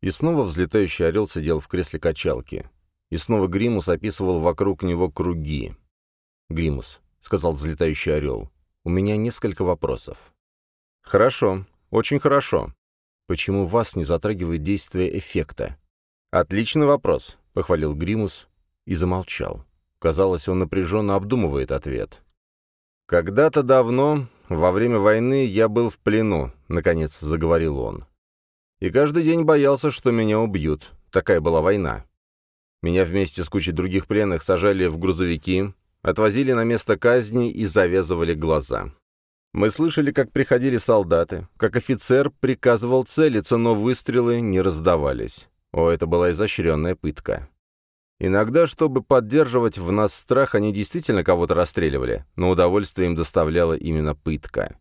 И снова взлетающий орел сидел в кресле качалки. И снова Гримус описывал вокруг него круги. «Гримус», — сказал взлетающий орел, — «у меня несколько вопросов». «Хорошо, очень хорошо. Почему вас не затрагивает действие эффекта?» «Отличный вопрос», — похвалил Гримус и замолчал. Казалось, он напряженно обдумывает ответ. «Когда-то давно, во время войны, я был в плену», — наконец заговорил он. «И каждый день боялся, что меня убьют. Такая была война. Меня вместе с кучей других пленных сажали в грузовики, отвозили на место казни и завязывали глаза. Мы слышали, как приходили солдаты, как офицер приказывал целиться, но выстрелы не раздавались. О, это была изощренная пытка. Иногда, чтобы поддерживать в нас страх, они действительно кого-то расстреливали, но удовольствие им доставляла именно пытка.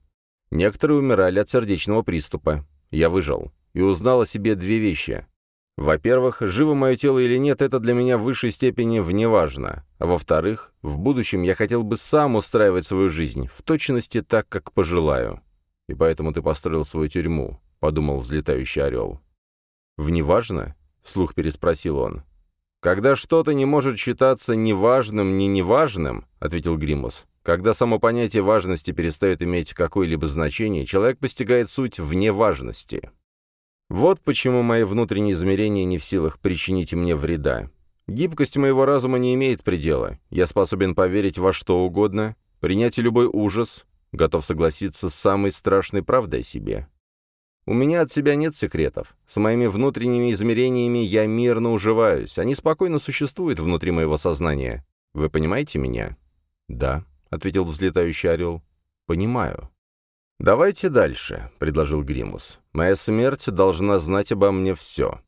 Некоторые умирали от сердечного приступа. Я выжил и узнал о себе две вещи. Во-первых, живо мое тело или нет, это для меня в высшей степени вневажно. А во-вторых, в будущем я хотел бы сам устраивать свою жизнь, в точности так, как пожелаю. И поэтому ты построил свою тюрьму, — подумал взлетающий орел. «Вневажно?» — вслух переспросил он. «Когда что-то не может считаться ни важным, ни неважным», — ответил Гримус, «когда само понятие важности перестает иметь какое-либо значение, человек постигает суть вне важности. Вот почему мои внутренние измерения не в силах причинить мне вреда. Гибкость моего разума не имеет предела. Я способен поверить во что угодно, принять любой ужас, готов согласиться с самой страшной правдой о себе. У меня от себя нет секретов. С моими внутренними измерениями я мирно уживаюсь. Они спокойно существуют внутри моего сознания. Вы понимаете меня? Да, — ответил взлетающий орел. Понимаю. «Давайте дальше», — предложил Гримус. «Моя смерть должна знать обо мне все».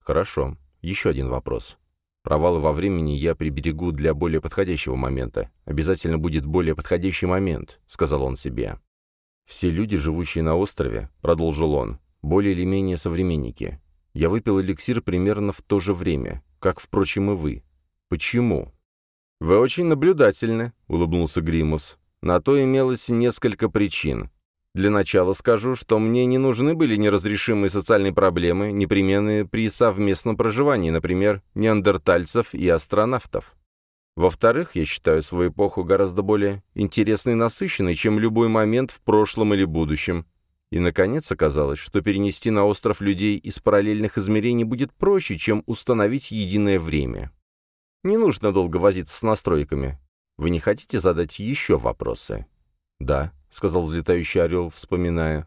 «Хорошо. Еще один вопрос. Провалы во времени я приберегу для более подходящего момента. Обязательно будет более подходящий момент», — сказал он себе. «Все люди, живущие на острове», — продолжил он, — «более или менее современники. Я выпил эликсир примерно в то же время, как, впрочем, и вы. Почему?» «Вы очень наблюдательны», — улыбнулся Гримус. «На то имелось несколько причин. Для начала скажу, что мне не нужны были неразрешимые социальные проблемы, непременные при совместном проживании, например, неандертальцев и астронавтов. Во-вторых, я считаю свою эпоху гораздо более интересной и насыщенной, чем любой момент в прошлом или будущем. И, наконец, оказалось, что перенести на остров людей из параллельных измерений будет проще, чем установить единое время. Не нужно долго возиться с настройками. Вы не хотите задать еще вопросы? Да, сказал взлетающий орел, вспоминая.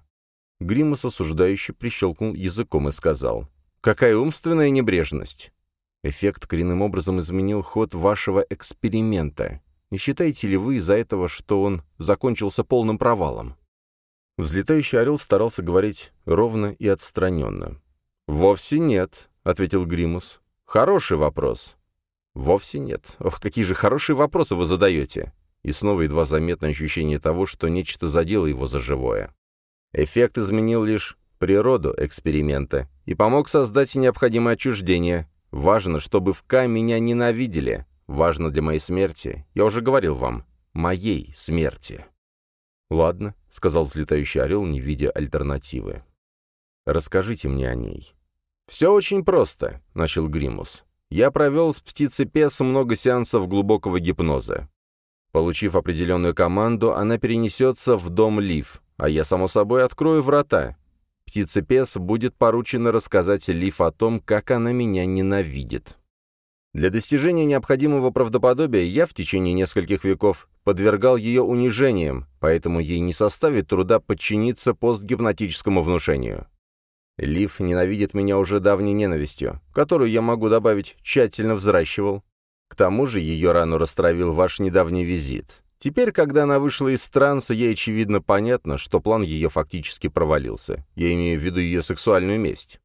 Гримус осуждающе прищелкнул языком и сказал. «Какая умственная небрежность!» Эффект коренным образом изменил ход вашего эксперимента. Не считаете ли вы из-за этого, что он закончился полным провалом? Взлетающий орел старался говорить ровно и отстраненно. «Вовсе нет», — ответил Гримус. «Хороший вопрос». «Вовсе нет. Ох, какие же хорошие вопросы вы задаете!» И снова едва заметное ощущение того, что нечто задело его за живое. Эффект изменил лишь природу эксперимента и помог создать необходимое отчуждение, Важно, чтобы в К меня ненавидели. Важно для моей смерти. Я уже говорил вам. Моей смерти. «Ладно», — сказал взлетающий орел, не видя альтернативы. «Расскажите мне о ней». «Все очень просто», — начал Гримус. «Я провел с птицей Пес много сеансов глубокого гипноза. Получив определенную команду, она перенесется в дом Лив, а я, само собой, открою врата. Птице Пес будет поручено рассказать Лив о том, как она меня ненавидит. Для достижения необходимого правдоподобия я в течение нескольких веков подвергал ее унижениям, поэтому ей не составит труда подчиниться постгипнотическому внушению. Лив ненавидит меня уже давней ненавистью, которую я могу добавить тщательно взращивал. К тому же ее рану растравил ваш недавний визит. Теперь, когда она вышла из транса, ей очевидно понятно, что план ее фактически провалился. Я имею в виду ее сексуальную месть.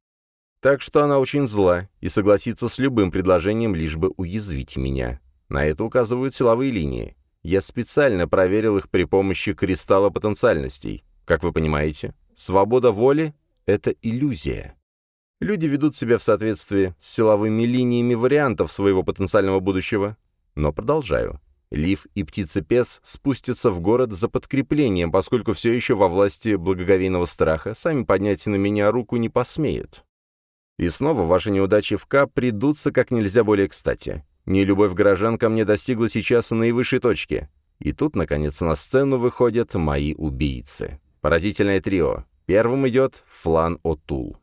Так что она очень зла и согласится с любым предложением, лишь бы уязвить меня. На это указывают силовые линии. Я специально проверил их при помощи кристалла потенциальностей. Как вы понимаете, свобода воли — это иллюзия. Люди ведут себя в соответствии с силовыми линиями вариантов своего потенциального будущего. Но продолжаю. Лив и птица-пес спустятся в город за подкреплением, поскольку все еще во власти благоговейного страха, сами поднять на меня руку не посмеют. И снова ваши неудачи в К придутся как нельзя более кстати. Нелюбовь горожан ко мне достигла сейчас наивысшей точки. И тут, наконец, на сцену выходят мои убийцы. Поразительное трио. Первым идет Флан Отул.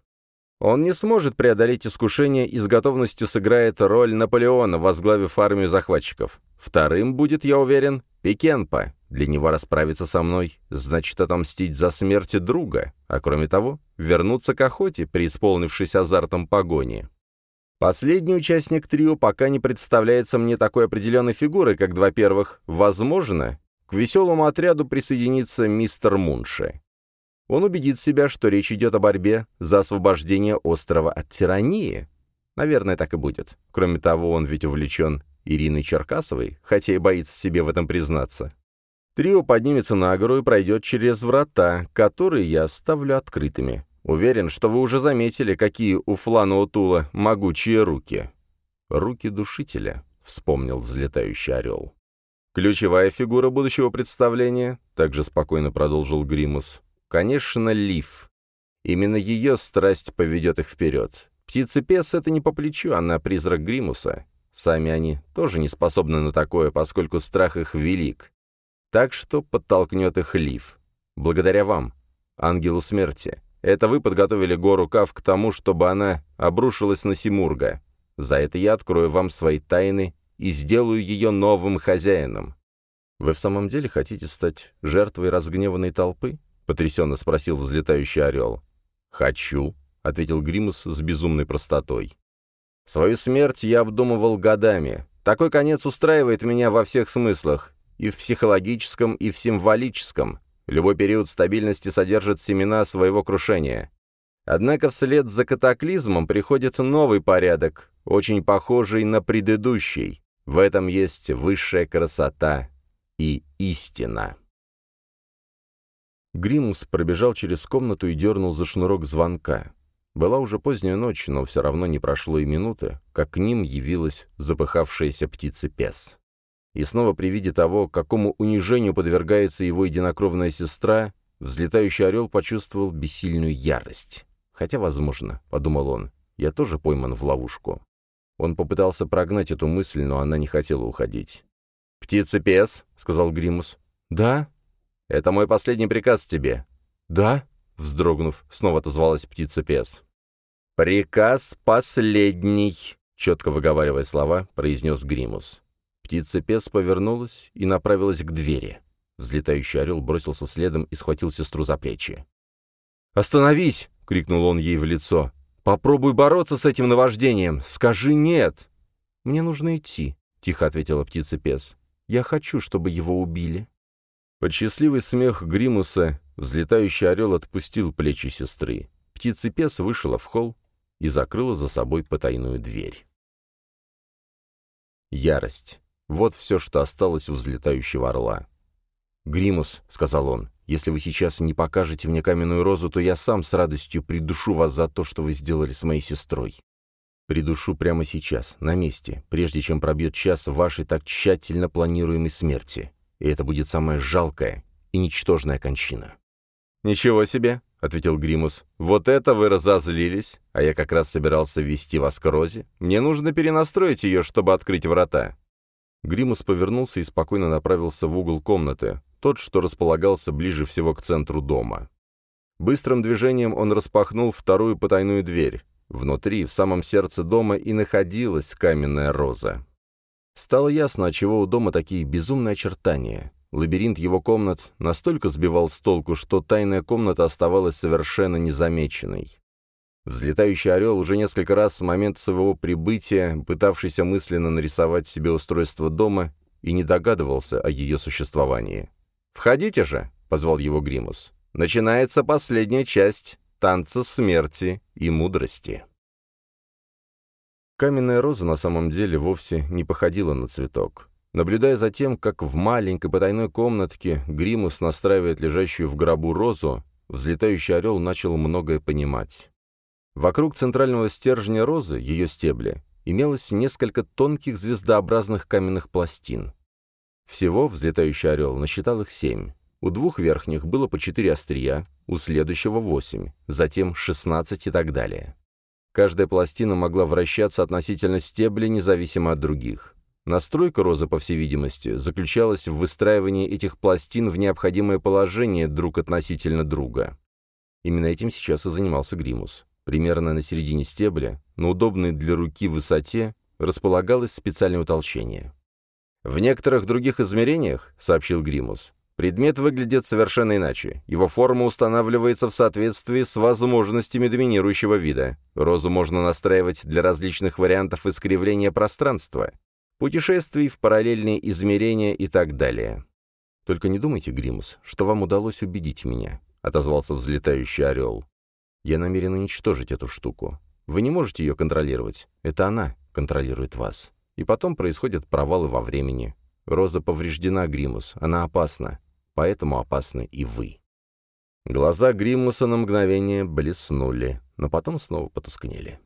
Он не сможет преодолеть искушение и с готовностью сыграет роль Наполеона, возглавив армию захватчиков. Вторым будет, я уверен, Пикенпа. Для него расправиться со мной значит отомстить за смерть друга, а кроме того, вернуться к охоте, преисполнившись азартом погони. Последний участник трио пока не представляется мне такой определенной фигурой, как два первых. Возможно, к веселому отряду присоединится мистер Мунши. Он убедит себя, что речь идет о борьбе за освобождение острова от тирании. Наверное, так и будет. Кроме того, он ведь увлечен Ириной Черкасовой, хотя и боится себе в этом признаться. Трио поднимется на гору и пройдет через врата, которые я оставлю открытыми. Уверен, что вы уже заметили, какие у Флана Утула могучие руки. Руки душителя, вспомнил взлетающий орел. Ключевая фигура будущего представления, также спокойно продолжил Гримус. Конечно, Лив. Именно ее страсть поведет их вперед. Птицы-пес — это не по плечу, она призрак Гримуса. Сами они тоже не способны на такое, поскольку страх их велик. Так что подтолкнет их Лив. Благодаря вам, ангелу смерти. Это вы подготовили гору Кав к тому, чтобы она обрушилась на Симурга. За это я открою вам свои тайны и сделаю ее новым хозяином. Вы в самом деле хотите стать жертвой разгневанной толпы? Потрясенно спросил взлетающий орел. «Хочу», — ответил Гримус с безумной простотой. «Свою смерть я обдумывал годами. Такой конец устраивает меня во всех смыслах, и в психологическом, и в символическом. Любой период стабильности содержит семена своего крушения. Однако вслед за катаклизмом приходит новый порядок, очень похожий на предыдущий. В этом есть высшая красота и истина. Гримус пробежал через комнату и дернул за шнурок звонка. Была уже поздняя ночь, но все равно не прошло и минуты, как к ним явилась запыхавшаяся птица-пес. И снова при виде того, какому унижению подвергается его единокровная сестра, взлетающий орел почувствовал бессильную ярость. Хотя, возможно, — подумал он, — я тоже пойман в ловушку. Он попытался прогнать эту мысль, но она не хотела уходить. «Птица-пес», — сказал Гримус. «Да?» «Это мой последний приказ тебе». «Да?» — вздрогнув, снова отозвалась птица-пес. «Приказ последний», — четко выговаривая слова, произнес Гримус. Птица-пес повернулась и направилась к двери. Взлетающий орел бросился следом и схватил сестру за плечи. «Остановись!» — крикнул он ей в лицо. «Попробуй бороться с этим наваждением! Скажи «нет!» «Мне нужно идти», — тихо ответила птица-пес. «Я хочу, чтобы его убили». Под счастливый смех Гримуса взлетающий орел отпустил плечи сестры. Птица-пес вышла в холл и закрыла за собой потайную дверь. Ярость. Вот все, что осталось у взлетающего орла. «Гримус», — сказал он, — «если вы сейчас не покажете мне каменную розу, то я сам с радостью придушу вас за то, что вы сделали с моей сестрой. Придушу прямо сейчас, на месте, прежде чем пробьет час вашей так тщательно планируемой смерти. И это будет самая жалкая и ничтожная кончина». «Ничего себе», — ответил Гримус. «Вот это вы разозлились, а я как раз собирался ввести вас к Розе. Мне нужно перенастроить ее, чтобы открыть врата». Гримус повернулся и спокойно направился в угол комнаты, тот, что располагался ближе всего к центру дома. Быстрым движением он распахнул вторую потайную дверь. Внутри, в самом сердце дома, и находилась каменная роза. Стало ясно, отчего у дома такие безумные очертания. Лабиринт его комнат настолько сбивал с толку, что тайная комната оставалась совершенно незамеченной. Взлетающий орел уже несколько раз с момента своего прибытия, пытавшийся мысленно нарисовать себе устройство дома, и не догадывался о ее существовании. «Входите же!» — позвал его Гримус. «Начинается последняя часть танца смерти и мудрости». Каменная роза на самом деле вовсе не походила на цветок. Наблюдая за тем, как в маленькой потайной комнатке Гримус настраивает лежащую в гробу розу, взлетающий орел начал многое понимать. Вокруг центрального стержня розы, ее стебля, имелось несколько тонких звездообразных каменных пластин. Всего взлетающий орел насчитал их семь. У двух верхних было по четыре острия, у следующего восемь, затем шестнадцать и так далее. Каждая пластина могла вращаться относительно стебля, независимо от других. Настройка розы, по всей видимости, заключалась в выстраивании этих пластин в необходимое положение друг относительно друга. Именно этим сейчас и занимался Гримус. Примерно на середине стебля, на удобной для руки высоте, располагалось специальное утолщение. «В некоторых других измерениях», — сообщил Гримус, Предмет выглядит совершенно иначе. Его форма устанавливается в соответствии с возможностями доминирующего вида. Розу можно настраивать для различных вариантов искривления пространства, путешествий в параллельные измерения и так далее. «Только не думайте, Гримус, что вам удалось убедить меня», — отозвался взлетающий орел. «Я намерен уничтожить эту штуку. Вы не можете ее контролировать. Это она контролирует вас. И потом происходят провалы во времени. Роза повреждена, Гримус, она опасна поэтому опасны и вы». Глаза Гриммуса на мгновение блеснули, но потом снова потускнели.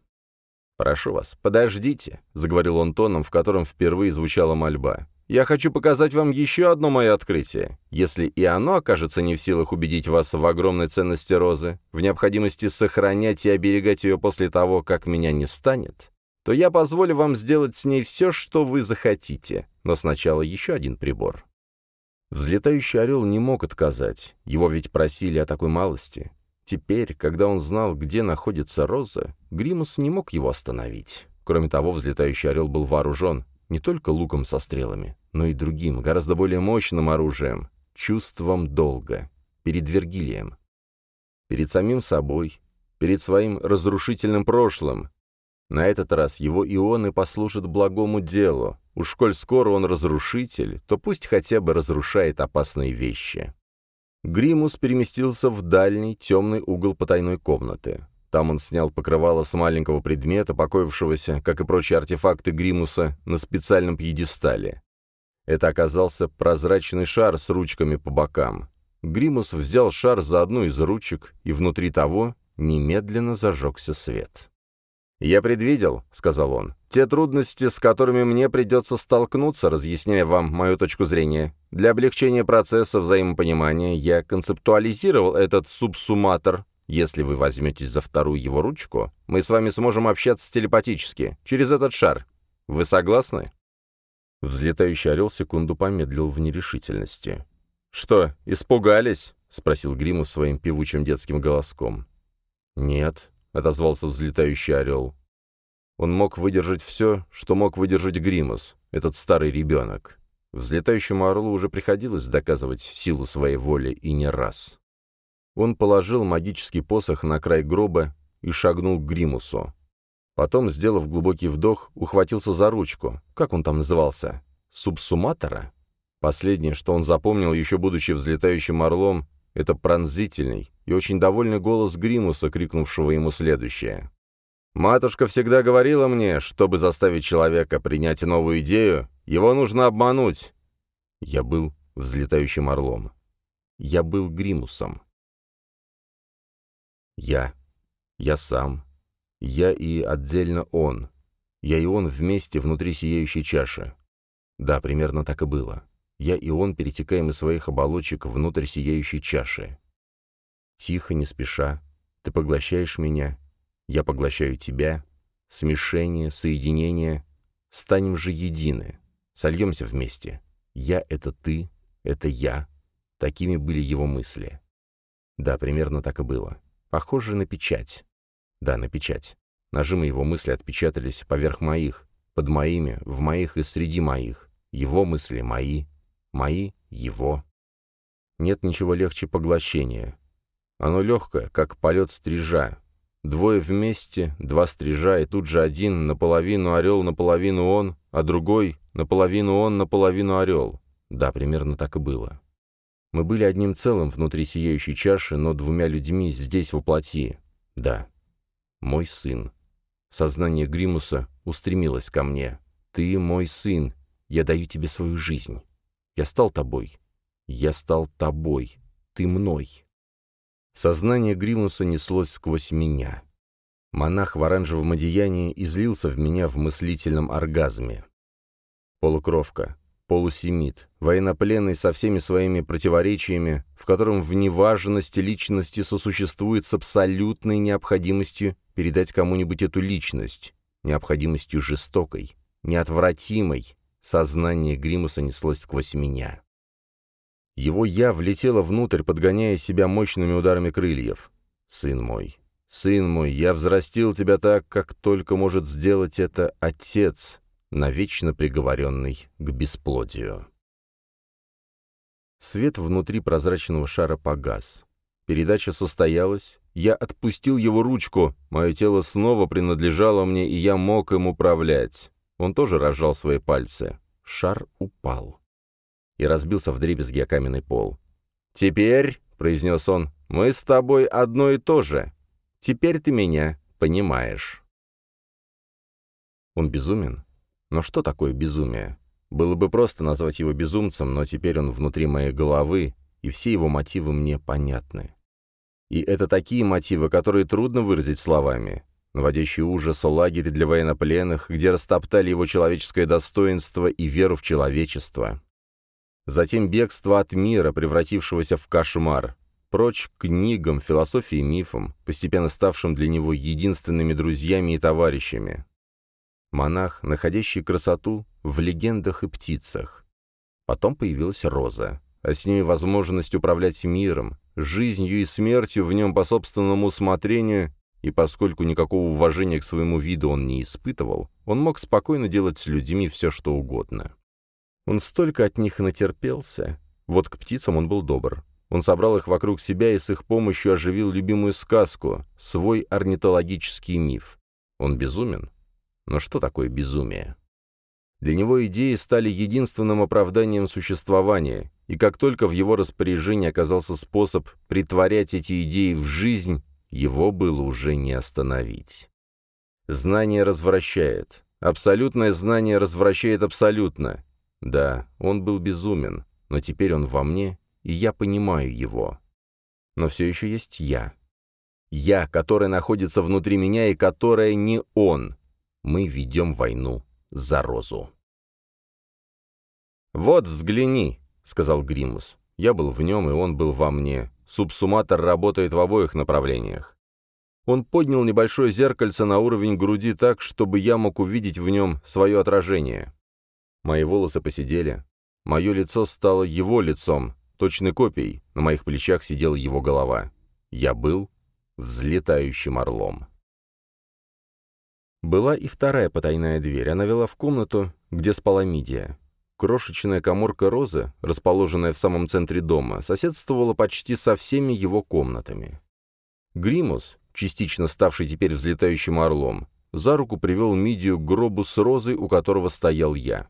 «Прошу вас, подождите», — заговорил он тоном, в котором впервые звучала мольба. «Я хочу показать вам еще одно мое открытие. Если и оно окажется не в силах убедить вас в огромной ценности розы, в необходимости сохранять и оберегать ее после того, как меня не станет, то я позволю вам сделать с ней все, что вы захотите. Но сначала еще один прибор». Взлетающий орел не мог отказать, его ведь просили о такой малости. Теперь, когда он знал, где находится Роза, Гримус не мог его остановить. Кроме того, взлетающий орел был вооружен не только луком со стрелами, но и другим, гораздо более мощным оружием — чувством долга, перед Вергилием. Перед самим собой, перед своим разрушительным прошлым. На этот раз его ионы послужат благому делу, Уж коль скоро он разрушитель, то пусть хотя бы разрушает опасные вещи. Гримус переместился в дальний, темный угол потайной комнаты. Там он снял покрывало с маленького предмета, покоившегося, как и прочие артефакты Гримуса, на специальном пьедестале. Это оказался прозрачный шар с ручками по бокам. Гримус взял шар за одну из ручек, и внутри того немедленно зажегся свет. «Я предвидел», — сказал он, — «те трудности, с которыми мне придется столкнуться, разъясняя вам мою точку зрения. Для облегчения процесса взаимопонимания я концептуализировал этот субсуматор. Если вы возьметесь за вторую его ручку, мы с вами сможем общаться телепатически, через этот шар. Вы согласны?» Взлетающий орел секунду помедлил в нерешительности. «Что, испугались?» — спросил Гримус своим певучим детским голоском. «Нет», — отозвался взлетающий орел. Он мог выдержать все, что мог выдержать Гримус, этот старый ребенок. Взлетающему орлу уже приходилось доказывать силу своей воли и не раз. Он положил магический посох на край гроба и шагнул к Гримусу. Потом, сделав глубокий вдох, ухватился за ручку. Как он там назывался? Субсуматора? Последнее, что он запомнил, еще будучи взлетающим орлом, это пронзительный и очень довольный голос Гримуса, крикнувшего ему следующее. «Матушка всегда говорила мне, чтобы заставить человека принять новую идею, его нужно обмануть». Я был взлетающим орлом. Я был Гримусом. Я. Я сам. Я и отдельно он. Я и он вместе внутри сияющей чаши. Да, примерно так и было. Я и он перетекаем из своих оболочек внутрь сияющей чаши. Тихо, не спеша, ты поглощаешь меня, я поглощаю тебя. Смешение, соединение. Станем же едины. Сольемся вместе. Я — это ты, это я. Такими были его мысли. Да, примерно так и было. Похоже на печать. Да, на печать. Нажимы его мысли отпечатались поверх моих, под моими, в моих и среди моих. Его мысли мои, Мои — его. Нет ничего легче поглощения. Оно легкое, как полет стрижа. Двое вместе, два стрижа, и тут же один наполовину орел, наполовину он, а другой наполовину он, наполовину орел. Да, примерно так и было. Мы были одним целым внутри сияющей чаши, но двумя людьми здесь воплоти. Да, мой сын. Сознание Гримуса устремилось ко мне. «Ты мой сын, я даю тебе свою жизнь». Я стал тобой. Я стал тобой. Ты мной. Сознание Гримуса неслось сквозь меня. Монах в оранжевом одеянии излился в меня в мыслительном оргазме. Полукровка. полусемит, военнопленный со всеми своими противоречиями, в котором в неважности личности сосуществует с абсолютной необходимостью передать кому-нибудь эту личность, необходимостью жестокой, неотвратимой, сознание Гримуса неслось сквозь меня. Его «я» влетело внутрь, подгоняя себя мощными ударами крыльев. «Сын мой, сын мой, я взрастил тебя так, как только может сделать это отец, навечно приговоренный к бесплодию». Свет внутри прозрачного шара погас. Передача состоялась, я отпустил его ручку, мое тело снова принадлежало мне, и я мог им управлять. Он тоже разжал свои пальцы. Шар упал и разбился в дребезги о каменный пол. «Теперь», — произнес он, — «мы с тобой одно и то же. Теперь ты меня понимаешь». Он безумен? Но что такое безумие? Было бы просто назвать его безумцем, но теперь он внутри моей головы, и все его мотивы мне понятны. И это такие мотивы, которые трудно выразить словами. Наводящий ужас лагерь для военнопленных, где растоптали его человеческое достоинство и веру в человечество. Затем бегство от мира, превратившегося в кошмар. Прочь к книгам, философии и мифам, постепенно ставшим для него единственными друзьями и товарищами. Монах, находящий красоту в легендах и птицах. Потом появилась Роза, а с ней возможность управлять миром, жизнью и смертью в нем по собственному усмотрению, и поскольку никакого уважения к своему виду он не испытывал, он мог спокойно делать с людьми все, что угодно. Он столько от них натерпелся. Вот к птицам он был добр. Он собрал их вокруг себя и с их помощью оживил любимую сказку, свой орнитологический миф. Он безумен? Но что такое безумие? Для него идеи стали единственным оправданием существования, и как только в его распоряжении оказался способ притворять эти идеи в жизнь, его было уже не остановить. Знание развращает. Абсолютное знание развращает абсолютно. Да, он был безумен, но теперь он во мне, и я понимаю его. Но все еще есть я. Я, которая находится внутри меня и которая не он. Мы ведем войну за Розу. «Вот, взгляни», — сказал Гримус. Я был в нем, и он был во мне. Субсуматор работает в обоих направлениях. Он поднял небольшое зеркальце на уровень груди так, чтобы я мог увидеть в нем свое отражение. Мои волосы посидели. Мое лицо стало его лицом, точной копией. На моих плечах сидела его голова. Я был взлетающим орлом. Была и вторая потайная дверь. Она вела в комнату, где спала Мидия. Крошечная коморка Розы, расположенная в самом центре дома, соседствовала почти со всеми его комнатами. Гримус, частично ставший теперь взлетающим орлом, за руку привел Мидию к гробу с Розой, у которого стоял я.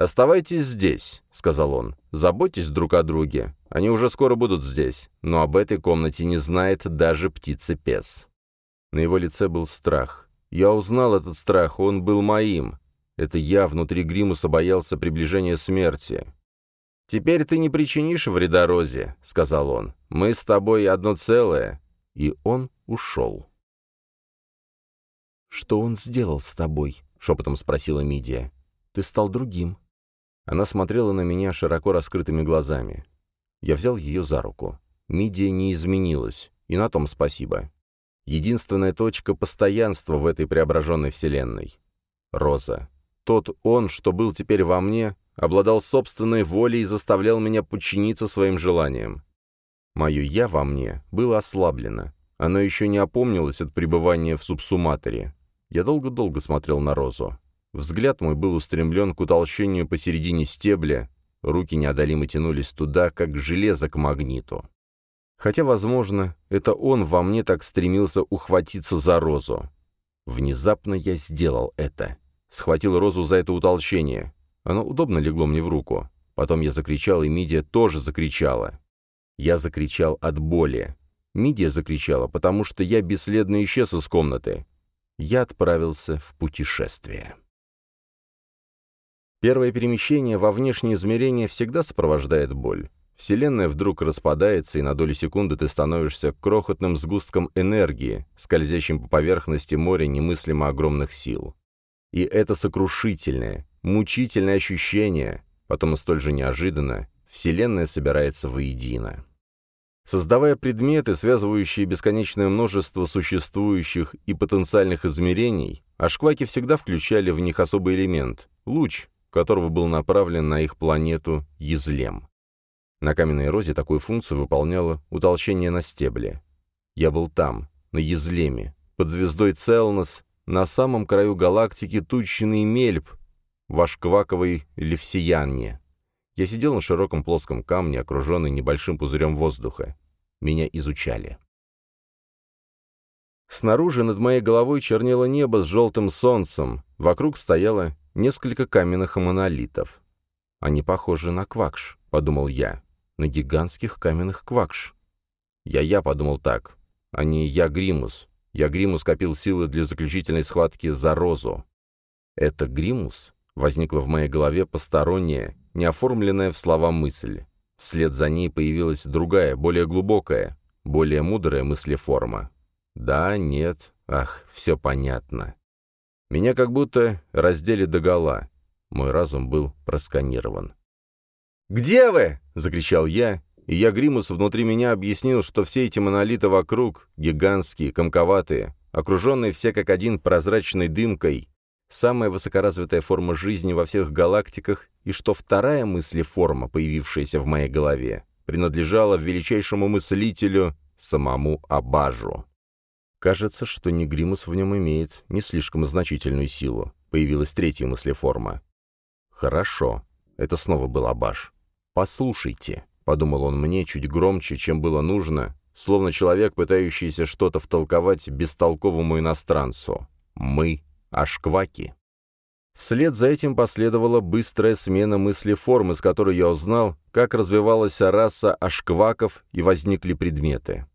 «Оставайтесь здесь», — сказал он. «Заботьтесь друг о друге. Они уже скоро будут здесь, но об этой комнате не знает даже птица-пес». На его лице был страх. Я узнал этот страх, он был моим. Это я внутри Гримуса боялся приближения смерти. «Теперь ты не причинишь вреда Розе», — сказал он. «Мы с тобой одно целое». И он ушел. «Что он сделал с тобой?» — шепотом спросила Мидия. «Ты стал другим». Она смотрела на меня широко раскрытыми глазами. Я взял ее за руку. Мидия не изменилась, и на том спасибо. Единственная точка постоянства в этой преображенной вселенной. Роза. Тот он, что был теперь во мне, обладал собственной волей и заставлял меня подчиниться своим желаниям. Мое «я» во мне было ослаблено. Оно еще не опомнилось от пребывания в субсуматоре. Я долго-долго смотрел на Розу. Взгляд мой был устремлен к утолщению посередине стебля, руки неодолимо тянулись туда, как железо к магниту. Хотя, возможно, это он во мне так стремился ухватиться за розу. Внезапно я сделал это. Схватил розу за это утолщение. Оно удобно легло мне в руку. Потом я закричал, и Мидия тоже закричала. Я закричал от боли. Мидия закричала, потому что я бесследно исчез из комнаты. Я отправился в путешествие. Первое перемещение во внешнее измерение всегда сопровождает боль. Вселенная вдруг распадается, и на долю секунды ты становишься крохотным сгустком энергии, скользящим по поверхности моря немыслимо огромных сил. И это сокрушительное, мучительное ощущение, потом столь же неожиданно, Вселенная собирается воедино. Создавая предметы, связывающие бесконечное множество существующих и потенциальных измерений, ашкваки всегда включали в них особый элемент — луч, которого был направлен на их планету Езлем. На каменной розе такую функцию выполняло утолщение на стебле. Я был там, на Езлеме, под звездой Целнос, на самом краю галактики Тучный Мельб, в Ашкваковой Левсиянне. Я сидел на широком плоском камне, окруженный небольшим пузырем воздуха. Меня изучали. Снаружи над моей головой чернело небо с желтым солнцем, вокруг стояло несколько каменных монолитов. «Они похожи на квакш», — подумал я, — «на гигантских каменных квакш». Я-я подумал так, а не я Гримус. Я Гримус копил силы для заключительной схватки за Розу. Это Гримус возникла в моей голове посторонняя, неоформленная в слова мысль. Вслед за ней появилась другая, более глубокая, более мудрая мыслеформа. Да, нет, ах, все понятно. Меня как будто раздели догола. Мой разум был просканирован. «Где вы?» — закричал я, и я Гримус внутри меня объяснил, что все эти монолиты вокруг, гигантские, комковатые, окруженные все как один прозрачной дымкой, самая высокоразвитая форма жизни во всех галактиках, и что вторая мыслеформа, появившаяся в моей голове, принадлежала величайшему мыслителю, самому Абажу. Кажется, что Негримус в нем имеет не слишком значительную силу. Появилась третья мыслеформа. «Хорошо». Это снова был Абаш. «Послушайте», — подумал он мне чуть громче, чем было нужно, словно человек, пытающийся что-то втолковать бестолковому иностранцу. «Мы Ашкваки. Вслед за этим последовала быстрая смена мысли формы, с которой я узнал, как развивалась раса ашкваков и возникли предметы.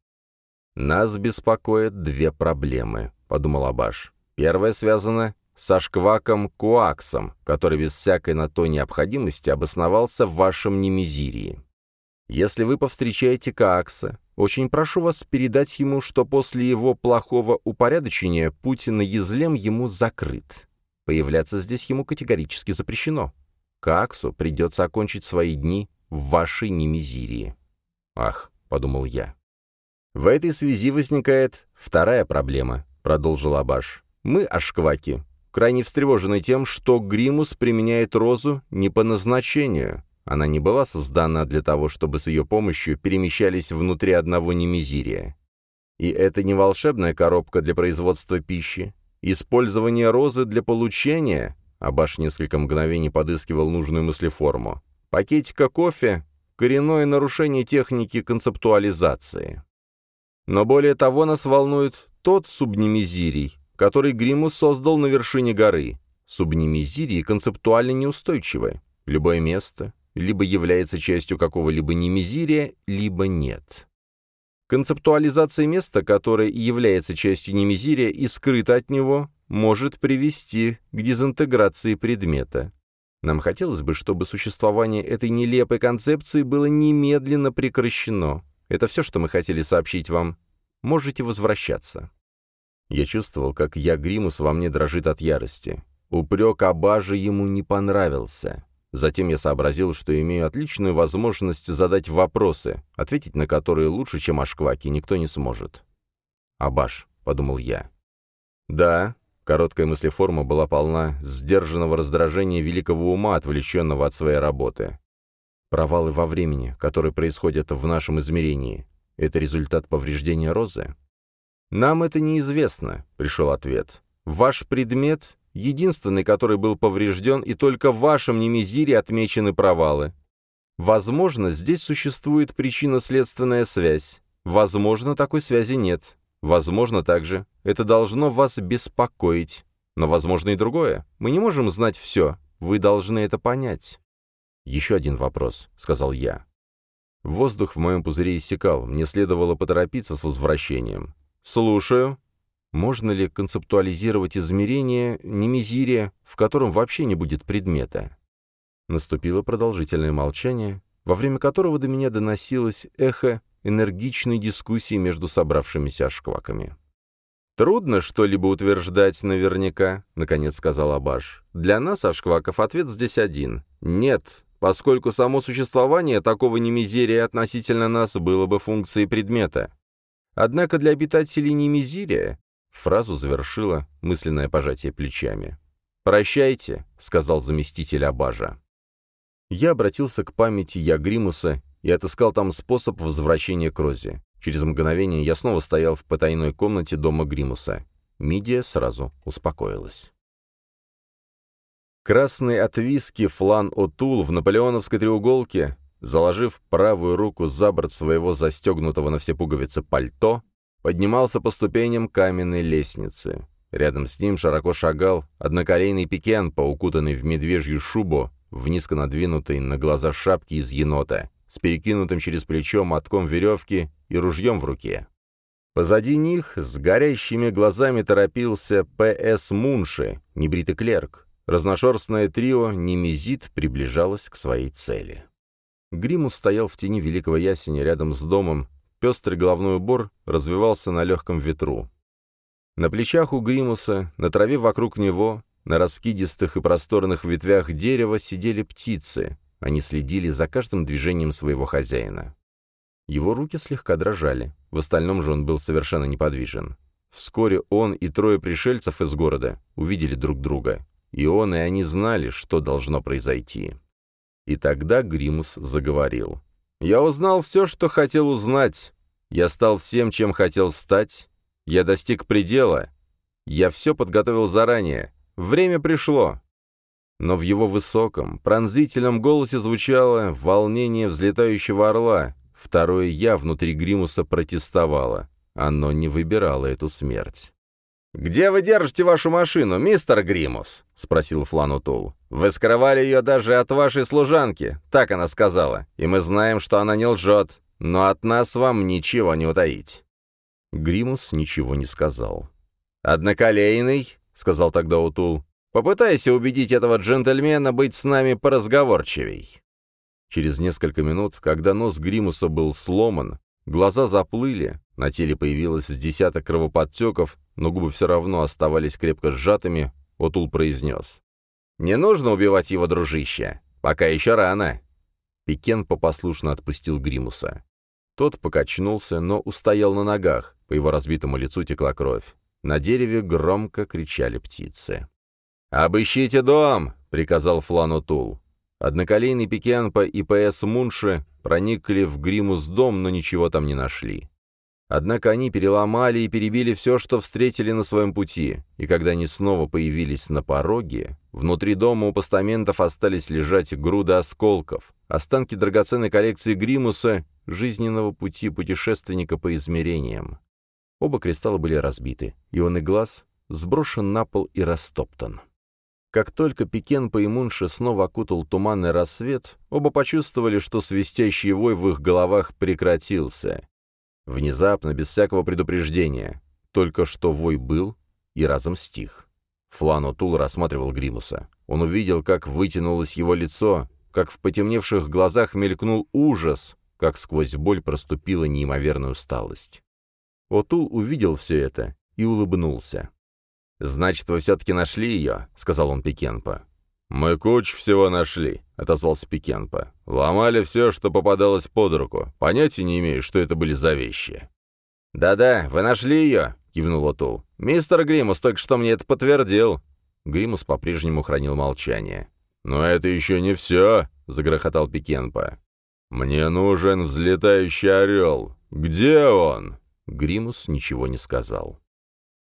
«Нас беспокоят две проблемы», — подумал Абаш. «Первая связана с ашкваком Куаксом, который без всякой на то необходимости обосновался в вашем Немезирии. Если вы повстречаете Каакса, очень прошу вас передать ему, что после его плохого упорядочения путь на Езлем ему закрыт. Появляться здесь ему категорически запрещено. Кааксу придется окончить свои дни в вашей Немезирии. «Ах», — подумал я. «В этой связи возникает вторая проблема», — продолжил Абаш. «Мы, ашкваки, крайне встревожены тем, что Гримус применяет розу не по назначению, она не была создана для того, чтобы с ее помощью перемещались внутри одного немезирия. И это не волшебная коробка для производства пищи. Использование розы для получения... Абаш несколько мгновений подыскивал нужную мыслеформу. Пакетика кофе — коренное нарушение техники концептуализации. Но более того нас волнует тот субнемезирий, который Гримус создал на вершине горы. Субнемезирии концептуально неустойчивы. Любое место, либо является частью какого-либо немезирия, либо нет. Концептуализация места, которое является частью немезирия и скрыто от него, может привести к дезинтеграции предмета. Нам хотелось бы, чтобы существование этой нелепой концепции было немедленно прекращено. Это все, что мы хотели сообщить вам. Можете возвращаться. Я чувствовал, как я Гримус во мне дрожит от ярости. Упрек Абажа ему не понравился. Затем я сообразил, что имею отличную возможность задать вопросы, ответить на которые лучше, чем Ашкваки, никто не сможет. «Абаш», — подумал я. «Да», — короткая мыслеформа была полна сдержанного раздражения великого ума, отвлеченного от своей работы. «Провалы во времени, которые происходят в нашем измерении, это результат повреждения розы?» «Нам это неизвестно», — пришел ответ. «Ваш предмет единственный, который был поврежден, и только в вашем немезире отмечены провалы. Возможно, здесь существует причинно-следственная связь. Возможно, такой связи нет. Возможно, также это должно вас беспокоить. Но возможно и другое. Мы не можем знать все. Вы должны это понять. «Еще один вопрос», — сказал я. Воздух в моем пузыре иссякал, мне следовало поторопиться с возвращением. «Слушаю», можно ли концептуализировать измерение немезирия, в котором вообще не будет предмета? Наступило продолжительное молчание, во время которого до меня доносилось эхо энергичной дискуссии между собравшимися ашкваками. «Трудно что-либо утверждать наверняка», — наконец сказал Абаш. «Для нас, ашкваков, ответ здесь один. Нет, поскольку само существование такого немизерия относительно нас было бы функцией предмета. Однако для обитателей немизирия фразу завершила мысленное пожатие плечами. «Прощайте», — сказал заместитель Абажа. Я обратился к памяти Ягримуса и отыскал там способ возвращения к Розе. Через мгновение я снова стоял в потайной комнате дома Гримуса. Мидия сразу успокоилась. Красный от виски флан Отул в наполеоновской треуголке, заложив правую руку за борт своего застегнутого на все пуговицы пальто, поднимался по ступеням каменной лестницы. Рядом с ним широко шагал одноколейный пикен, поукутанный в медвежью шубу, в низко надвинутой на глаза шапки из енота, с перекинутым через плечо мотком веревки и ружьем в руке. Позади них с горящими глазами торопился П.С. Мунши, небритый клерк. Разношерстное трио Немезит приближалось к своей цели. Гримус стоял в тени великого ясеня рядом с домом, пестрый головной убор развивался на легком ветру. На плечах у Гримуса, на траве вокруг него, на раскидистых и просторных ветвях дерева сидели птицы. Они следили за каждым движением своего хозяина. Его руки слегка дрожали, в остальном же он был совершенно неподвижен. Вскоре он и трое пришельцев из города увидели друг друга, и он и они знали, что должно произойти. И тогда Гримус заговорил. «Я узнал все, что хотел узнать. Я стал всем, чем хотел стать. Я достиг предела. Я все подготовил заранее. Время пришло». Но в его высоком, пронзительном голосе звучало волнение взлетающего орла, Второе «я» внутри Гримуса протестовало. Оно не выбирало эту смерть. «Где вы держите вашу машину, мистер Гримус?» — спросил Фланутул. «Вы скрывали ее даже от вашей служанки», — так она сказала. «И мы знаем, что она не лжет, но от нас вам ничего не утаить». Гримус ничего не сказал. «Одноколейный», — сказал тогда Утул, — «попытайся убедить этого джентльмена быть с нами поразговорчивей». Через несколько минут, когда нос Гримуса был сломан, глаза заплыли, на теле появилось десяток кровоподтеков, но губы все равно оставались крепко сжатыми, Отул произнес. «Не нужно убивать его, дружище. Пока еще рано». Пикен попослушно отпустил Гримуса. Тот покачнулся, но устоял на ногах, по его разбитому лицу текла кровь. На дереве громко кричали птицы. «Обыщите дом!» — приказал Флан Отул. Одноколейный Пикенпа и П.С. Мунши проникли в Гримус дом, но ничего там не нашли. Однако они переломали и перебили все, что встретили на своем пути, и когда они снова появились на пороге, внутри дома у постаментов остались лежать груды осколков, останки драгоценной коллекции Гримуса, жизненного пути путешественника по измерениям. Оба кристалла были разбиты, и он и глаз сброшен на пол и растоптан. Как только Пикен по Имунше снова окутал туманный рассвет, оба почувствовали, что свистящий вой в их головах прекратился. Внезапно, без всякого предупреждения. Только что вой был и разом стих. Флан Отул рассматривал Гримуса. Он увидел, как вытянулось его лицо, как в потемневших глазах мелькнул ужас, как сквозь боль проступила неимоверная усталость. Отул увидел все это и улыбнулся. «Значит, вы все-таки нашли ее?» — сказал он Пикенпо. «Мы куч всего нашли», — отозвался Пикенпо. «Ломали все, что попадалось под руку. Понятия не имею, что это были за вещи». «Да-да, вы нашли ее», — кивнул Отул. «Мистер Гримус только что мне это подтвердил». Гримус по-прежнему хранил молчание. «Но это еще не все», — загрохотал Пикенпо. «Мне нужен взлетающий орел. Где он?» Гримус ничего не сказал.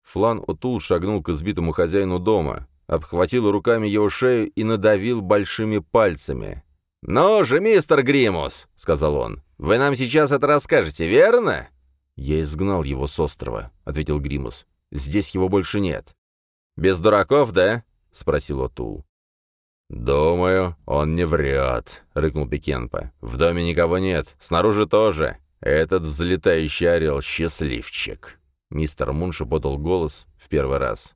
Флан Отул шагнул к избитому хозяину дома, обхватил руками его шею и надавил большими пальцами. «Ну же, мистер Гримус!» — сказал он. «Вы нам сейчас это расскажете, верно?» «Я изгнал его с острова», — ответил Гримус. «Здесь его больше нет». «Без дураков, да?» — спросил Отул. «Думаю, он не врет», — рыкнул Пикенпа. «В доме никого нет, снаружи тоже. Этот взлетающий орел — счастливчик». Мистер Мунши подал голос в первый раз.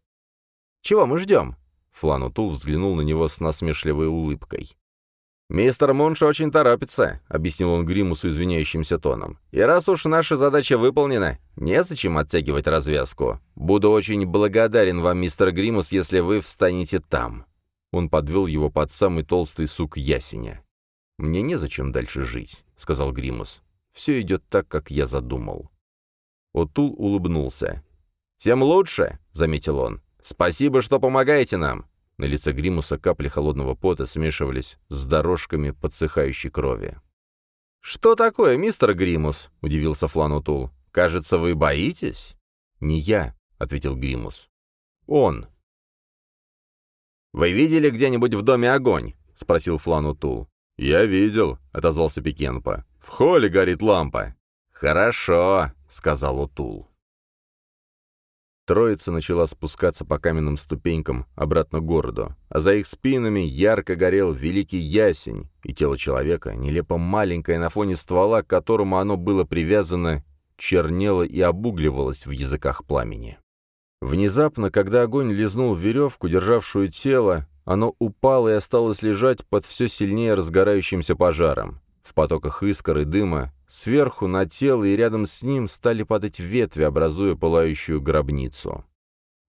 «Чего мы ждем?» Флан Утул взглянул на него с насмешливой улыбкой. «Мистер Мунши очень торопится», — объяснил он Гримусу извиняющимся тоном. «И раз уж наша задача выполнена, незачем оттягивать развязку. Буду очень благодарен вам, мистер Гримус, если вы встанете там». Он подвел его под самый толстый сук ясеня. «Мне незачем дальше жить», — сказал Гримус. «Все идет так, как я задумал». Отул улыбнулся. «Тем лучше», — заметил он. «Спасибо, что помогаете нам». На лице Гримуса капли холодного пота смешивались с дорожками подсыхающей крови. «Что такое, мистер Гримус?» — удивился Флан Утул. «Кажется, вы боитесь?» «Не я», — ответил Гримус. «Он». «Вы видели где-нибудь в доме огонь?» — спросил Флан Утул. «Я видел», — отозвался Пикенпа. «В холле горит лампа». «Хорошо», — сказал Утул. Троица начала спускаться по каменным ступенькам обратно к городу, а за их спинами ярко горел великий ясень, и тело человека, нелепо маленькое на фоне ствола, к которому оно было привязано, чернело и обугливалось в языках пламени. Внезапно, когда огонь лизнул веревку, державшую тело, оно упало и осталось лежать под все сильнее разгорающимся пожаром. В потоках искр и дыма сверху на тело и рядом с ним стали падать ветви, образуя пылающую гробницу.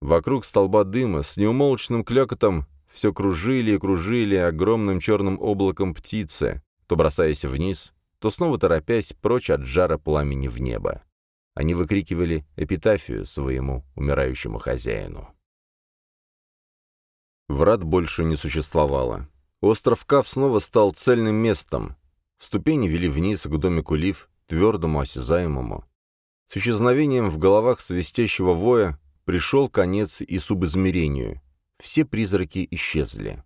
Вокруг столба дыма с неумолчным клёкотом все кружили и кружили огромным черным облаком птицы, то бросаясь вниз, то снова торопясь прочь от жара пламени в небо. Они выкрикивали эпитафию своему умирающему хозяину. Врат больше не существовало. Остров Кав снова стал цельным местом, Ступени вели вниз к домику Лив, твердому, осязаемому. С исчезновением в головах свистящего воя пришел конец и субизмерению. Все призраки исчезли.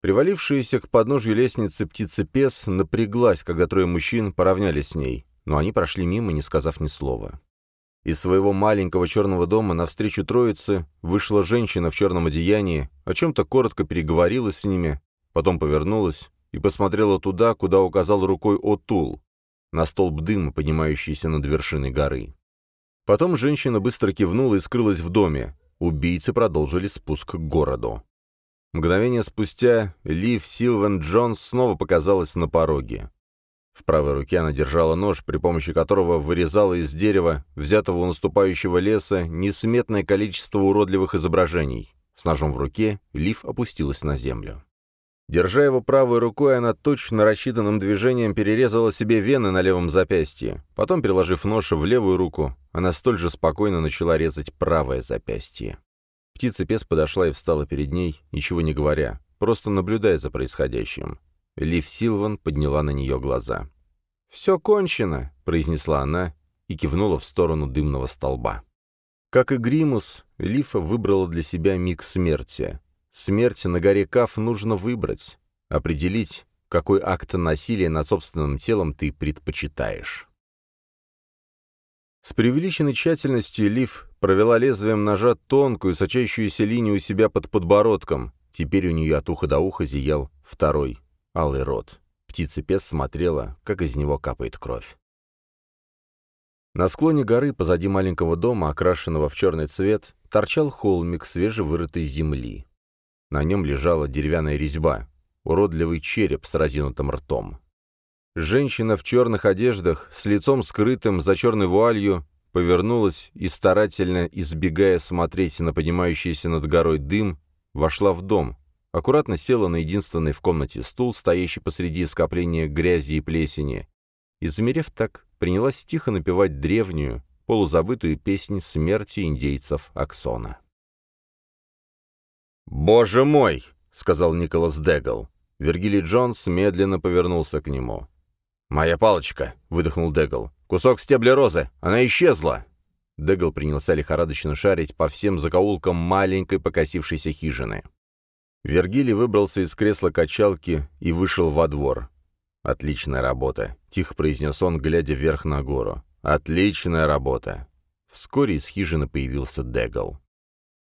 Привалившаяся к подножью лестницы птица-пес напряглась, когда трое мужчин поравнялись с ней, но они прошли мимо, не сказав ни слова. Из своего маленького черного дома навстречу троице вышла женщина в черном одеянии, о чем-то коротко переговорила с ними, потом повернулась и посмотрела туда, куда указал рукой Отул, на столб дыма, поднимающийся над вершиной горы. Потом женщина быстро кивнула и скрылась в доме. Убийцы продолжили спуск к городу. Мгновение спустя Лив Силвен Джонс снова показалась на пороге. В правой руке она держала нож, при помощи которого вырезала из дерева, взятого у наступающего леса, несметное количество уродливых изображений. С ножом в руке Лив опустилась на землю. Держа его правой рукой, она точно рассчитанным движением перерезала себе вены на левом запястье. Потом, переложив нож в левую руку, она столь же спокойно начала резать правое запястье. Птица-пес подошла и встала перед ней, ничего не говоря, просто наблюдая за происходящим. Лив Силван подняла на нее глаза. «Все кончено», — произнесла она и кивнула в сторону дымного столба. Как и Гримус, Лифа выбрала для себя миг смерти. Смерть на горе Каф нужно выбрать, определить, какой акт насилия над собственным телом ты предпочитаешь. С преувеличенной тщательностью Лив провела лезвием ножа тонкую, сочащуюся линию у себя под подбородком. Теперь у нее от уха до уха зиял второй, алый рот. Птица-пес смотрела, как из него капает кровь. На склоне горы, позади маленького дома, окрашенного в черный цвет, торчал холмик свежевырытой земли. На нем лежала деревянная резьба, уродливый череп с разинутым ртом. Женщина в черных одеждах, с лицом скрытым за черной вуалью, повернулась и, старательно избегая смотреть на поднимающийся над горой дым, вошла в дом, аккуратно села на единственный в комнате стул, стоящий посреди скопления грязи и плесени, и, замерев так, принялась тихо напевать древнюю, полузабытую песнь смерти индейцев Аксона. «Боже мой!» — сказал Николас Дегл. Вергилий Джонс медленно повернулся к нему. «Моя палочка!» — выдохнул Дегл. «Кусок стебля розы! Она исчезла!» Дегл принялся лихорадочно шарить по всем закоулкам маленькой покосившейся хижины. Вергилий выбрался из кресла качалки и вышел во двор. «Отличная работа», — тихо произнес он, глядя вверх на гору. «Отличная работа». Вскоре из хижины появился Дегл.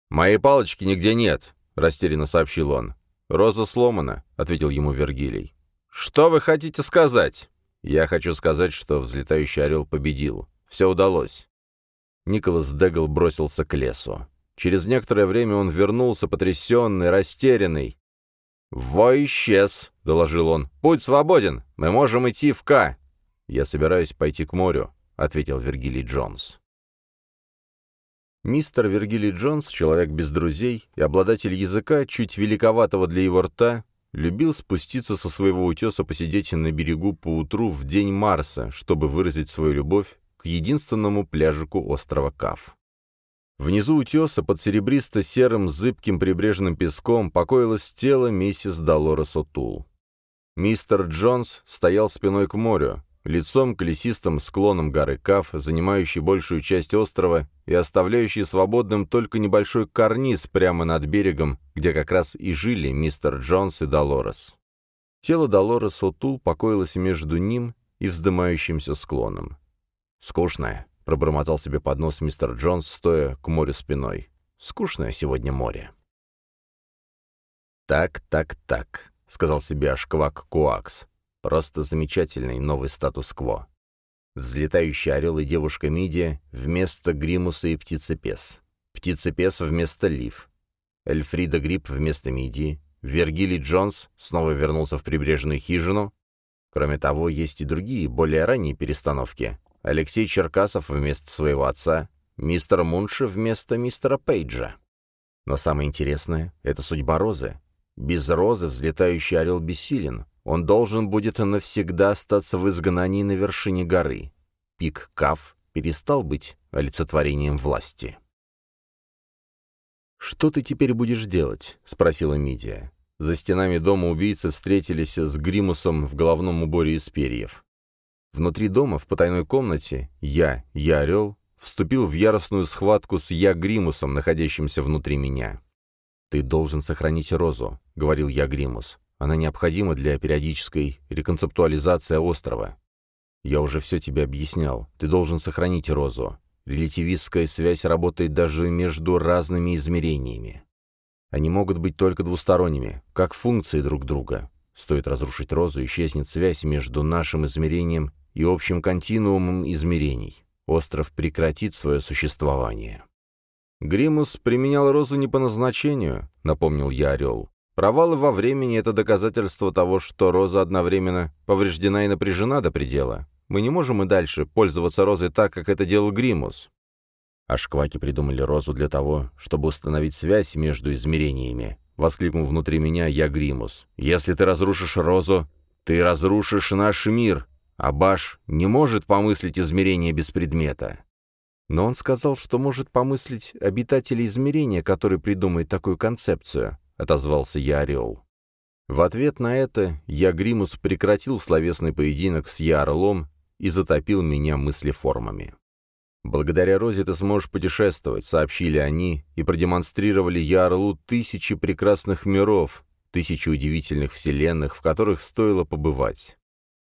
«Моей палочки нигде нет», — растерянно сообщил он. «Роза сломана», — ответил ему Вергилий. «Что вы хотите сказать?» «Я хочу сказать, что взлетающий орел победил. Все удалось». Николас Дегл бросился к лесу. Через некоторое время он вернулся, потрясенный, растерянный. «Вой исчез», — доложил он. «Путь свободен. Мы можем идти в К». «Я собираюсь пойти к морю», — ответил Вергилий Джонс. Мистер Вергилий Джонс, человек без друзей и обладатель языка, чуть великоватого для его рта, любил спуститься со своего утеса посидеть на берегу поутру в день Марса, чтобы выразить свою любовь к единственному пляжику острова Кав. Внизу утеса под серебристо-серым зыбким прибрежным песком покоилось тело миссис Долорес Отул. Мистер Джонс стоял спиной к морю, лицом к лесистым склонам горы Каф, занимающей большую часть острова и оставляющий свободным только небольшой карниз прямо над берегом, где как раз и жили мистер Джонс и Долорес. Тело Долорес Отул покоилось между ним и вздымающимся склоном. «Скучное», — пробормотал себе под нос мистер Джонс, стоя к морю спиной. «Скучное сегодня море». «Так, так, так», — сказал себе Ашквак Куакс. «Просто замечательный новый статус-кво. Взлетающий орел и девушка Мидия вместо Гримуса и Птицепес. Птицепес вместо Лив. Эльфрида Гриб вместо Мидии. Вергилий Джонс снова вернулся в прибрежную хижину. Кроме того, есть и другие, более ранние перестановки. Алексей Черкасов вместо своего отца, мистер Мунши вместо мистера Пейджа. Но самое интересное — это судьба Розы. Без Розы взлетающий орел бессилен. Он должен будет навсегда остаться в изгнании на вершине горы. Пик Кав перестал быть олицетворением власти. «Что ты теперь будешь делать?» — спросила Мидия. За стенами дома убийцы встретились с Гримусом в головном уборе из перьев. Внутри дома, в потайной комнате, я, я Орел, вступил в яростную схватку с я Гримусом, находящимся внутри меня. «Ты должен сохранить Розу», — говорил я Гримус. Она необходима для периодической реконцептуализации острова. Я уже все тебе объяснял. Ты должен сохранить розу. Релятивистская связь работает даже между разными измерениями. Они могут быть только двусторонними, как функции друг друга. Стоит разрушить розу, исчезнет связь между нашим измерением и общим континуумом измерений. Остров прекратит свое существование. «Гримус применял розу не по назначению», — напомнил я Орел. Провалы во времени — это доказательство того, что роза одновременно повреждена и напряжена до предела. Мы не можем и дальше пользоваться розой так, как это делал Гримус. А шкваки придумали розу для того, чтобы установить связь между измерениями. Воскликнул внутри меня я Гримус. «Если ты разрушишь розу, ты разрушишь наш мир, а Баш не может помыслить измерения без предмета». Но он сказал, что может помыслить обитатели измерения, который придумает такую концепцию. — отозвался я Орел. В ответ на это я Гримус прекратил словесный поединок с Я Орлом и затопил меня мыслеформами. «Благодаря Розе ты сможешь путешествовать», — сообщили они и продемонстрировали Я тысячи прекрасных миров, тысячи удивительных вселенных, в которых стоило побывать.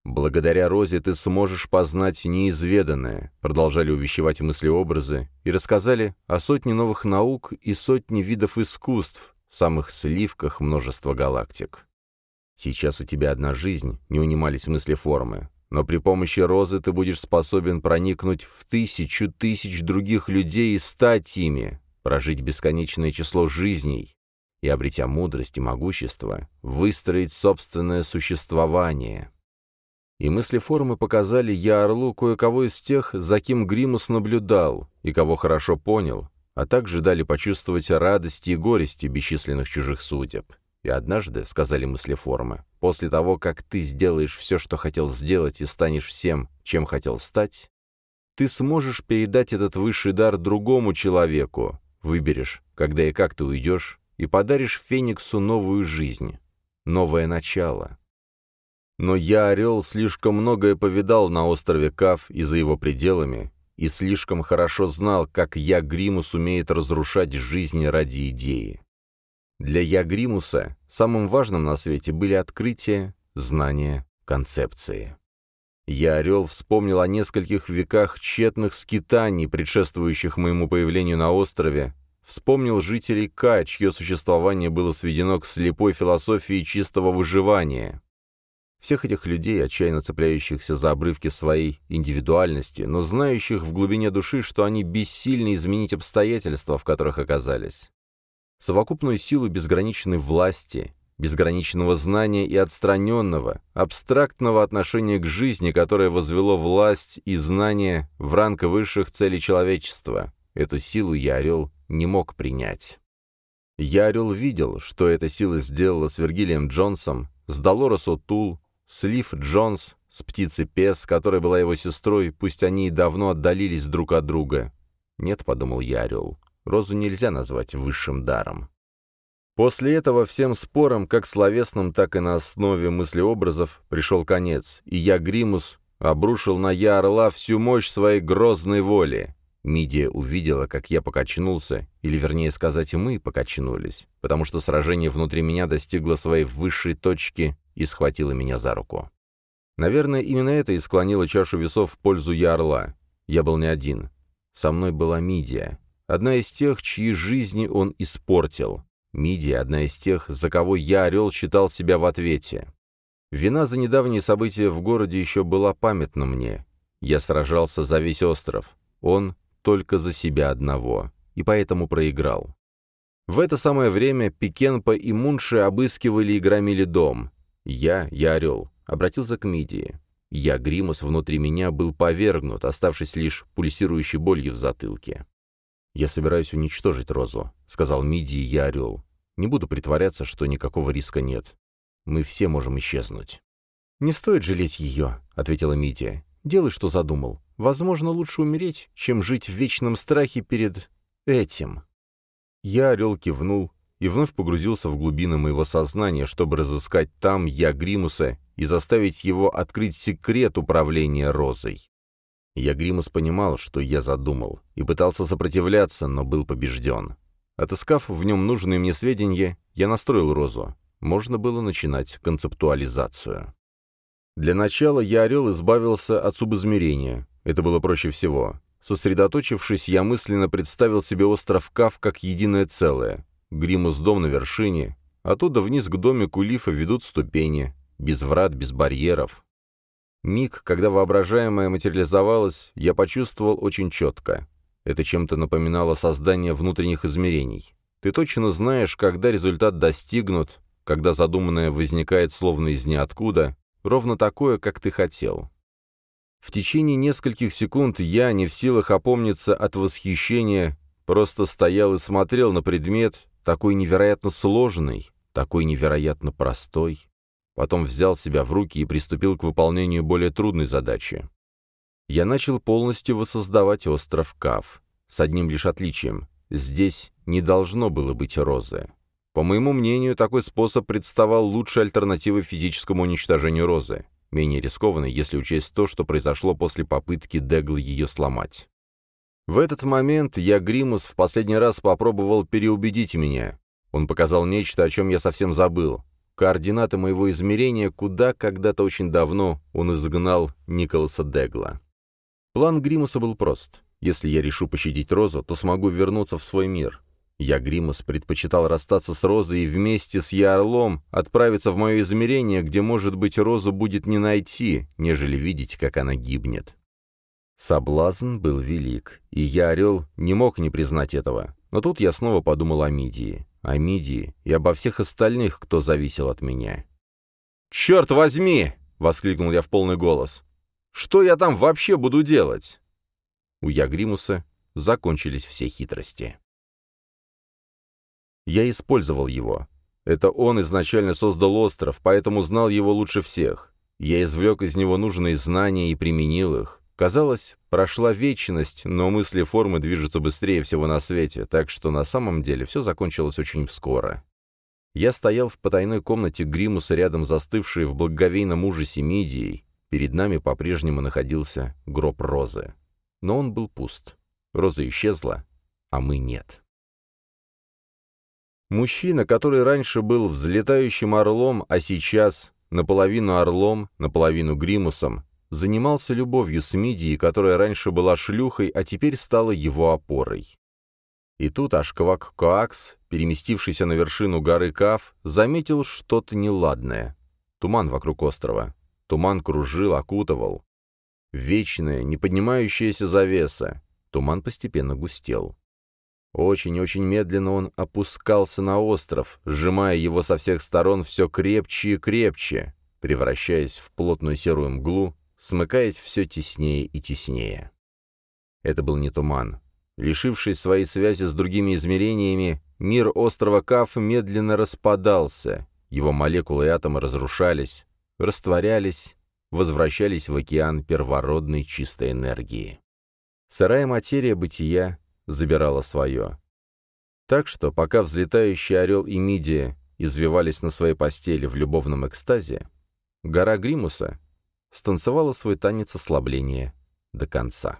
«Благодаря Розе ты сможешь познать неизведанное», — продолжали увещевать мысли-образы и рассказали о сотне новых наук и сотне видов искусств, самых сливках множество галактик. Сейчас у тебя одна жизнь, не унимались мысли формы, но при помощи розы ты будешь способен проникнуть в тысячу тысяч других людей и стать ими, прожить бесконечное число жизней и, обретя мудрость и могущество, выстроить собственное существование. И мысли формы показали я Орлу кое-кого из тех, за кем Гримус наблюдал, и кого хорошо понял, а также дали почувствовать радости и горести бесчисленных чужих судеб. И однажды, сказали мыслеформы, после того, как ты сделаешь все, что хотел сделать, и станешь всем, чем хотел стать, ты сможешь передать этот высший дар другому человеку, выберешь, когда и как ты уйдешь, и подаришь Фениксу новую жизнь, новое начало. Но я, Орел, слишком многое повидал на острове Кав и за его пределами, и слишком хорошо знал, как Я Гримус умеет разрушать жизни ради идеи. Для Я Гримуса самым важным на свете были открытия, знания, концепции. Я, Орел, вспомнил о нескольких веках тщетных скитаний, предшествующих моему появлению на острове, вспомнил жителей Ка, чье существование было сведено к слепой философии чистого выживания, всех этих людей, отчаянно цепляющихся за обрывки своей индивидуальности, но знающих в глубине души, что они бессильны изменить обстоятельства, в которых оказались. Совокупную силу безграничной власти, безграничного знания и отстраненного, абстрактного отношения к жизни, которое возвело власть и знание в ранг высших целей человечества. Эту силу я, Орел, не мог принять. Я, Орел, видел, что эта сила сделала с Вергилием Джонсом, с Долорес О'Тул, с Лив Джонс, с птицей Пес, которая была его сестрой, пусть они и давно отдалились друг от друга. Нет, — подумал я, розу нельзя назвать высшим даром. После этого всем спорам, как словесным, так и на основе мыслеобразов, пришел конец, и я, Гримус, обрушил на я орла всю мощь своей грозной воли. Мидия увидела, как я покачнулся, или, вернее сказать, мы покачнулись, потому что сражение внутри меня достигло своей высшей точки и схватило меня за руку. Наверное, именно это и склонило чашу весов в пользу я орла. Я был не один. Со мной была Мидия, одна из тех, чьи жизни он испортил. Мидия — одна из тех, за кого я, Орел, считал себя в ответе. Вина за недавние события в городе еще была памятна мне. Я сражался за весь остров. Он только за себя одного. И поэтому проиграл. В это самое время Пикенпа и Мунши обыскивали и громили дом. Я, я Орел, обратился к Мидии. Я, Гримус, внутри меня был повергнут, оставшись лишь пульсирующей болью в затылке. «Я собираюсь уничтожить Розу», — сказал Миди, и я орел. «Не буду притворяться, что никакого риска нет. Мы все можем исчезнуть». «Не стоит жалеть ее», — ответила Мидия. «Делай, что задумал. Возможно, лучше умереть, чем жить в вечном страхе перед этим». Я, орел, кивнул и вновь погрузился в глубины моего сознания, чтобы разыскать там я Гримуса и заставить его открыть секрет управления Розой. Я Гримус понимал, что я задумал, и пытался сопротивляться, но был побежден. Отыскав в нем нужные мне сведения, я настроил розу. Можно было начинать концептуализацию. Для начала я, Орел, избавился от субизмерения. Это было проще всего. Сосредоточившись, я мысленно представил себе остров Кав как единое целое. Гримус дом на вершине. Оттуда вниз к домику Лифа ведут ступени. Без врат, без барьеров. Миг, когда воображаемое материализовалось, я почувствовал очень четко. Это чем-то напоминало создание внутренних измерений. Ты точно знаешь, когда результат достигнут, когда задуманное возникает словно из ниоткуда, ровно такое, как ты хотел. В течение нескольких секунд я, не в силах опомниться от восхищения, просто стоял и смотрел на предмет, такой невероятно сложный, такой невероятно простой. Потом взял себя в руки и приступил к выполнению более трудной задачи. Я начал полностью воссоздавать остров Кав. С одним лишь отличием. Здесь не должно было быть розы. По моему мнению, такой способ представал лучшей альтернативой физическому уничтожению розы, менее рискованной, если учесть то, что произошло после попытки Дегла ее сломать. В этот момент я, Гримус, в последний раз попробовал переубедить меня. Он показал нечто, о чем я совсем забыл координаты моего измерения, куда когда-то очень давно он изгнал Николаса Дегла. План Гримуса был прост. Если я решу пощадить Розу, то смогу вернуться в свой мир. Я, Гримус, предпочитал расстаться с Розой и вместе с Ярлом отправиться в мое измерение, где, может быть, Розу будет не найти, нежели видеть, как она гибнет. Соблазн был велик, и я, Орел, не мог не признать этого. Но тут я снова подумал о Мидии о Мидии и обо всех остальных, кто зависел от меня. «Черт возьми!» — воскликнул я в полный голос. «Что я там вообще буду делать?» У Ягримуса закончились все хитрости. Я использовал его. Это он изначально создал остров, поэтому знал его лучше всех. Я извлек из него нужные знания и применил их. Казалось, прошла вечность, но мысли формы движутся быстрее всего на свете, так что на самом деле все закончилось очень скоро. Я стоял в потайной комнате Гримуса рядом застывшей в благоговейном ужасе Мидией. Перед нами по-прежнему находился гроб Розы. Но он был пуст. Роза исчезла, а мы нет. Мужчина, который раньше был взлетающим орлом, а сейчас наполовину орлом, наполовину гримусом, занимался любовью с Мидией, которая раньше была шлюхой, а теперь стала его опорой. И тут Ашквак-Коакс, переместившийся на вершину горы Кав, заметил что-то неладное. Туман вокруг острова. Туман кружил, окутывал. Вечная, не поднимающаяся завеса. Туман постепенно густел. Очень-очень медленно он опускался на остров, сжимая его со всех сторон все крепче и крепче, превращаясь в плотную серую мглу, смыкаясь все теснее и теснее. Это был не туман. Лишившись своей связи с другими измерениями, мир острова Каф медленно распадался, его молекулы и атомы разрушались, растворялись, возвращались в океан первородной чистой энергии. Сырая материя бытия забирала свое. Так что, пока взлетающий орел и Мидия извивались на своей постели в любовном экстазе, гора Гримуса станцевала свой танец ослабления до конца.